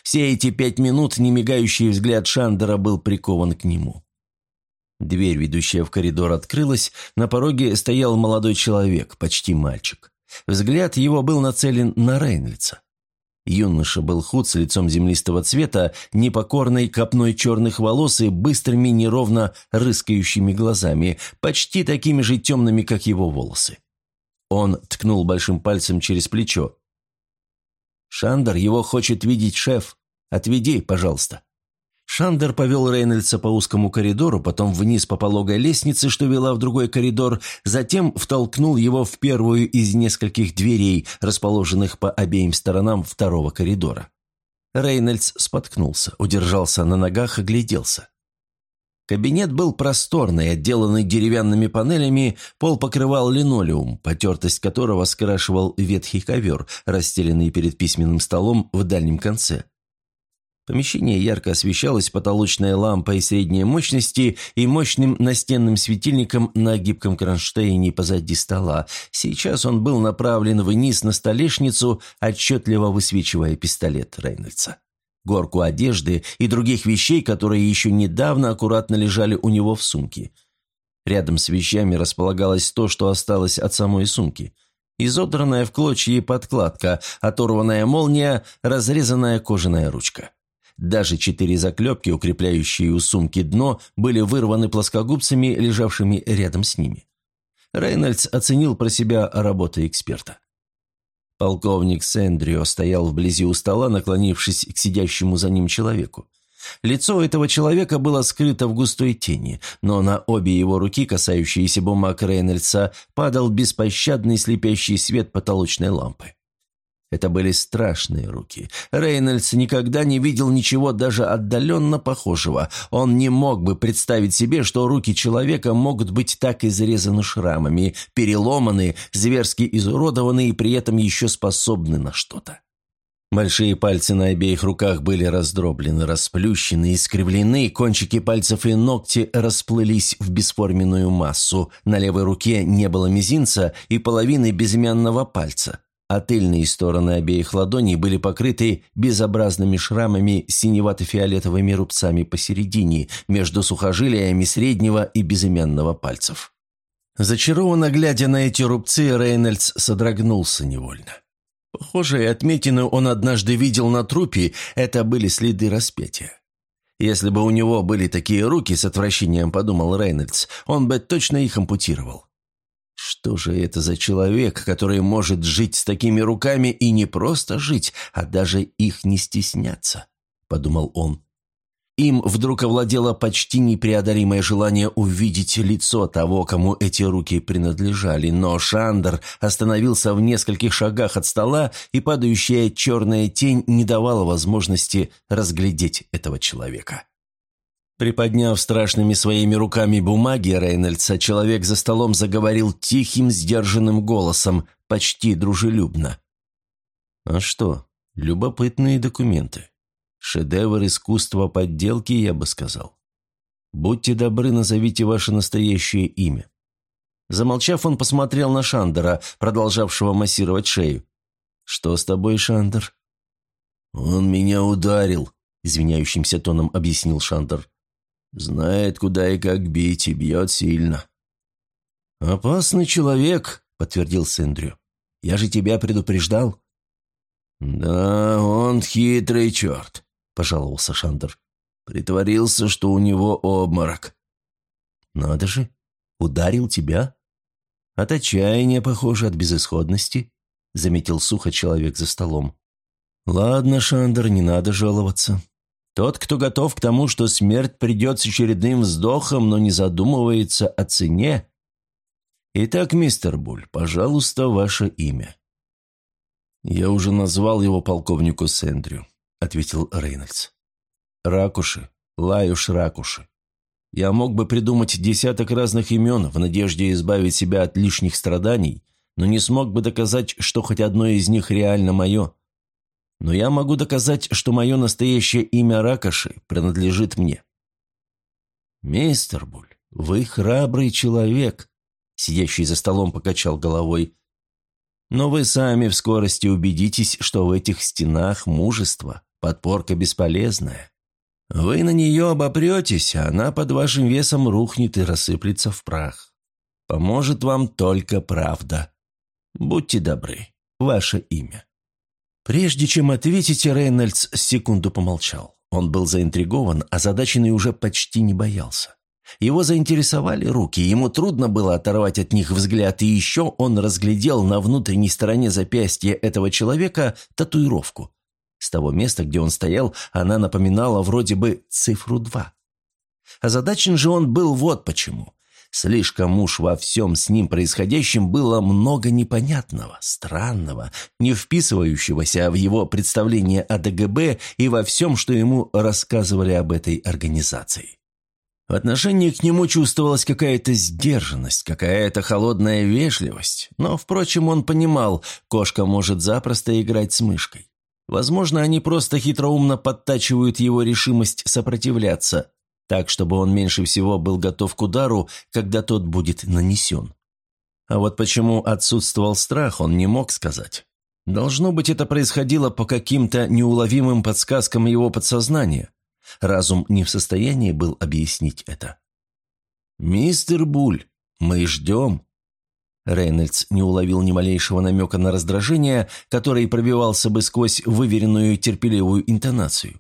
Все эти пять минут немигающий взгляд Шандера был прикован к нему. Дверь, ведущая в коридор, открылась, на пороге стоял молодой человек, почти мальчик. Взгляд его был нацелен на Рейнольдса. Юноша был худ с лицом землистого цвета, непокорной копной черных волос и быстрыми, неровно рыскающими глазами, почти такими же темными, как его волосы. Он ткнул большим пальцем через плечо. «Шандер его хочет видеть шеф. Отведи, пожалуйста». Шандер повел Рейнольдса по узкому коридору, потом вниз по пологой лестнице, что вела в другой коридор, затем втолкнул его в первую из нескольких дверей, расположенных по обеим сторонам второго коридора. Рейнольдс споткнулся, удержался на ногах и гляделся. Кабинет был просторный, отделанный деревянными панелями, пол покрывал линолеум, потертость которого скрашивал ветхий ковер, расстеленный перед письменным столом в дальнем конце. Помещение ярко освещалось потолочной лампой средней мощности и мощным настенным светильником на гибком кронштейне позади стола. Сейчас он был направлен вниз на столешницу, отчетливо высвечивая пистолет Рейнольдса. Горку одежды и других вещей, которые еще недавно аккуратно лежали у него в сумке. Рядом с вещами располагалось то, что осталось от самой сумки. Изодранная в клочья подкладка, оторванная молния, разрезанная кожаная ручка. Даже четыре заклепки, укрепляющие у сумки дно, были вырваны плоскогубцами, лежавшими рядом с ними. Рейнольдс оценил про себя работу эксперта. Полковник Сэндрио стоял вблизи у стола, наклонившись к сидящему за ним человеку. Лицо этого человека было скрыто в густой тени, но на обе его руки, касающиеся бумаг Рейнольдса, падал беспощадный слепящий свет потолочной лампы. Это были страшные руки. Рейнольдс никогда не видел ничего даже отдаленно похожего. Он не мог бы представить себе, что руки человека могут быть так изрезаны шрамами, переломаны, зверски изуродованы и при этом еще способны на что-то. Большие пальцы на обеих руках были раздроблены, расплющены, искривлены, кончики пальцев и ногти расплылись в бесформенную массу. На левой руке не было мизинца и половины безымянного пальца а тыльные стороны обеих ладоней были покрыты безобразными шрамами синевато-фиолетовыми рубцами посередине, между сухожилиями среднего и безымянного пальцев. Зачарованно глядя на эти рубцы, Рейнольдс содрогнулся невольно. Похожие отметины он однажды видел на трупе, это были следы распятия. Если бы у него были такие руки, с отвращением подумал Рейнольдс, он бы точно их ампутировал. Что же это за человек, который может жить с такими руками и не просто жить, а даже их не стесняться? Подумал он. Им вдруг овладело почти непреодолимое желание увидеть лицо того, кому эти руки принадлежали, но Шандер остановился в нескольких шагах от стола, и падающая черная тень не давала возможности разглядеть этого человека. Приподняв страшными своими руками бумаги Рейнольдса, человек за столом заговорил тихим, сдержанным голосом, почти дружелюбно. «А что, Любопытные документы. Шедевр искусства подделки, я бы сказал. Будьте добры, назовите ваше настоящее имя. Замолчав, он посмотрел на Шандера, продолжавшего массировать шею. «Что с тобой, Шандер?»
«Он меня ударил», — извиняющимся тоном объяснил Шандер. «Знает, куда и как бить, и бьет сильно».
«Опасный человек», — подтвердил Сэндрю. «Я же тебя предупреждал».
«Да, он хитрый черт», — пожаловался Шандер. «Притворился, что у него обморок».
«Надо же, ударил тебя?» «От отчаяния, похоже, от безысходности», — заметил сухо человек за столом. «Ладно, Шандер, не надо жаловаться. Тот, кто готов к тому, что смерть придет с очередным вздохом, но не задумывается о цене. Итак, мистер Буль, пожалуйста, ваше имя». «Я уже назвал его полковнику Сэндрю», — ответил Рейнольдс. «Ракуши, Лаюш Ракуши. Я мог бы придумать десяток разных имен в надежде избавить себя от лишних страданий, но не смог бы доказать, что хоть одно из них реально мое. Но я могу доказать, что мое настоящее имя Ракоши принадлежит мне». «Мистер Буль, вы храбрый человек», — сидящий за столом покачал головой. Но вы сами в скорости убедитесь, что в этих стенах мужество, подпорка бесполезная. Вы на нее обопретесь, а она под вашим весом рухнет и рассыплется в прах. Поможет вам только правда. Будьте добры, ваше имя». Прежде чем ответить, Рейнольдс секунду помолчал. Он был заинтригован, а задаченный уже почти не боялся. Его заинтересовали руки, ему трудно было оторвать от них взгляд, и еще он разглядел на внутренней стороне запястья этого человека татуировку. С того места, где он стоял, она напоминала вроде бы цифру два. Озадачен же он был вот почему. Слишком уж во всем с ним происходящем было много непонятного, странного, не вписывающегося в его представление о ДГБ и во всем, что ему рассказывали об этой организации. В отношении к нему чувствовалась какая-то сдержанность, какая-то холодная вежливость, но, впрочем, он понимал, кошка может запросто играть с мышкой. Возможно, они просто хитроумно подтачивают его решимость сопротивляться, так, чтобы он меньше всего был готов к удару, когда тот будет нанесен. А вот почему отсутствовал страх, он не мог сказать. Должно быть, это происходило по каким-то неуловимым подсказкам его подсознания – Разум не в состоянии был объяснить это. «Мистер Буль, мы ждем». Рейнольдс не уловил ни малейшего намека на раздражение, который пробивался бы сквозь выверенную терпеливую интонацию.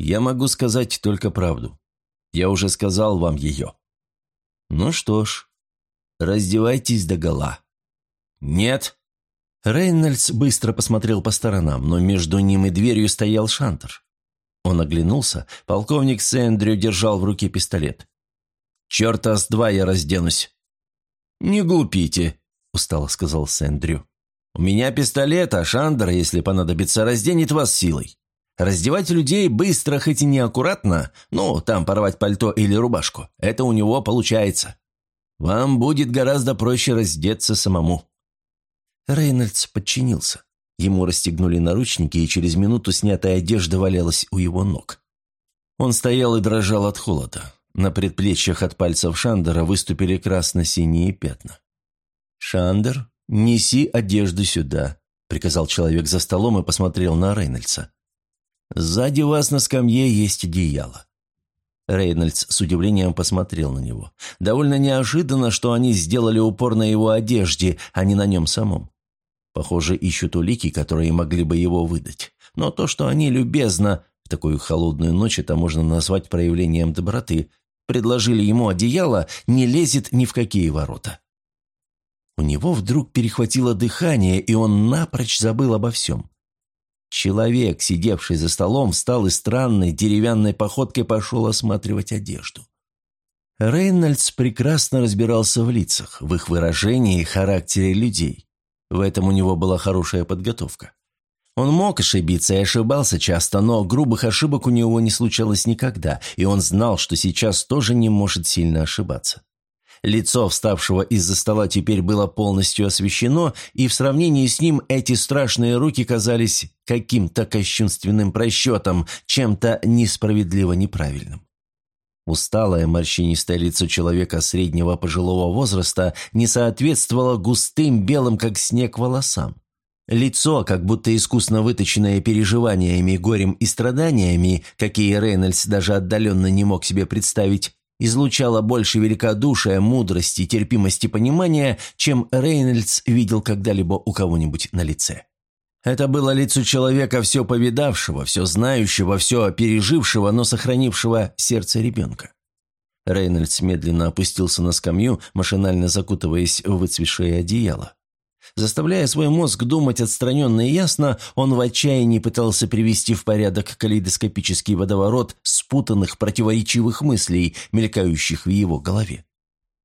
«Я могу сказать только правду. Я уже сказал вам ее». «Ну что ж, раздевайтесь догола». «Нет». Рейнольдс быстро посмотрел по сторонам, но между ним и дверью стоял Шантер. Он оглянулся. Полковник Сэндрю держал в руке пистолет. «Черта с два я разденусь». «Не глупите», — устало сказал Сэндрю. «У меня пистолет, а Шандер, если понадобится, разденет вас силой. Раздевать людей быстро, хоть и неаккуратно, ну, там порвать пальто или рубашку, это у него получается. Вам будет гораздо проще раздеться самому». Рейнольдс подчинился. Ему расстегнули наручники, и через минуту снятая одежда валялась у его ног. Он стоял и дрожал от холода. На предплечьях от пальцев Шандера выступили красно-синие пятна. «Шандер, неси одежду сюда», — приказал человек за столом и посмотрел на Рейнольдса. «Сзади вас на скамье есть одеяло». Рейнольдс с удивлением посмотрел на него. Довольно неожиданно, что они сделали упор на его одежде, а не на нем самом. Похоже, ищут улики, которые могли бы его выдать. Но то, что они любезно, в такую холодную ночь это можно назвать проявлением доброты, предложили ему одеяло, не лезет ни в какие ворота. У него вдруг перехватило дыхание, и он напрочь забыл обо всем. Человек, сидевший за столом, встал и странной деревянной походкой пошел осматривать одежду. Рейнольдс прекрасно разбирался в лицах, в их выражении и характере людей. В этом у него была хорошая подготовка. Он мог ошибиться и ошибался часто, но грубых ошибок у него не случалось никогда, и он знал, что сейчас тоже не может сильно ошибаться. Лицо вставшего из-за стола теперь было полностью освещено, и в сравнении с ним эти страшные руки казались каким-то кощунственным просчетом, чем-то несправедливо неправильным. Усталое морщинистое лицо человека среднего пожилого возраста не соответствовало густым белым, как снег, волосам. Лицо, как будто искусно выточенное переживаниями, горем и страданиями, какие Рейнольдс даже отдаленно не мог себе представить, излучало больше великодушия, мудрости, терпимости, понимания, чем Рейнольдс видел когда-либо у кого-нибудь на лице. Это было лицо человека, все повидавшего, все знающего, все пережившего, но сохранившего сердце ребенка. Рейнольдс медленно опустился на скамью, машинально закутываясь в выцветшее одеяло. Заставляя свой мозг думать отстраненно и ясно, он в отчаянии пытался привести в порядок калейдоскопический водоворот спутанных противоречивых мыслей, мелькающих в его голове.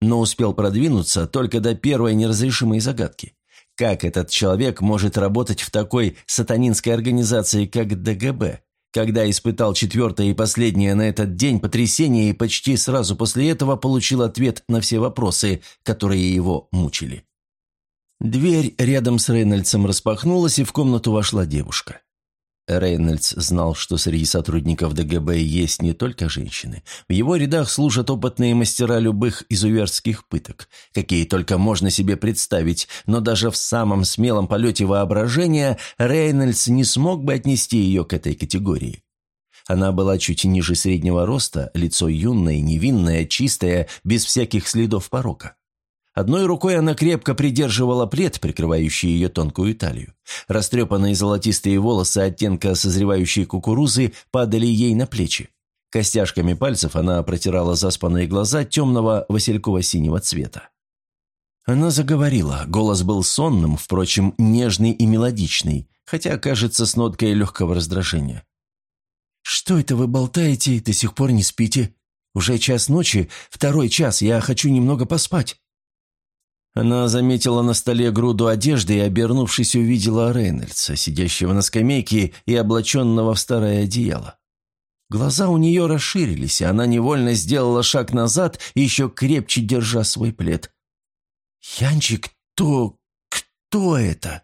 Но успел продвинуться только до первой неразрешимой загадки. Как этот человек может работать в такой сатанинской организации, как ДГБ, когда испытал четвертое и последнее на этот день потрясение и почти сразу после этого получил ответ на все вопросы, которые его мучили? Дверь рядом с Рейнольдсом распахнулась, и в комнату вошла девушка. Рейнольдс знал, что среди сотрудников ДГБ есть не только женщины. В его рядах служат опытные мастера любых изуверских пыток, какие только можно себе представить, но даже в самом смелом полете воображения Рейнольдс не смог бы отнести ее к этой категории. Она была чуть ниже среднего роста, лицо юное, невинное, чистое, без всяких следов порока. Одной рукой она крепко придерживала плед, прикрывающий ее тонкую талию. Растрепанные золотистые волосы оттенка созревающей кукурузы падали ей на плечи. Костяшками пальцев она протирала заспанные глаза темного васильково-синего цвета. Она заговорила, голос был сонным, впрочем, нежный и мелодичный, хотя, кажется, с ноткой легкого раздражения. «Что это вы болтаете и до сих пор не спите? Уже час ночи, второй час, я хочу немного поспать». Она заметила на столе груду одежды и, обернувшись, увидела Рейнольдса, сидящего на скамейке и облаченного в старое одеяло. Глаза у нее расширились, и она невольно сделала шаг назад, еще крепче держа свой плед. «Янчик, кто... кто это?»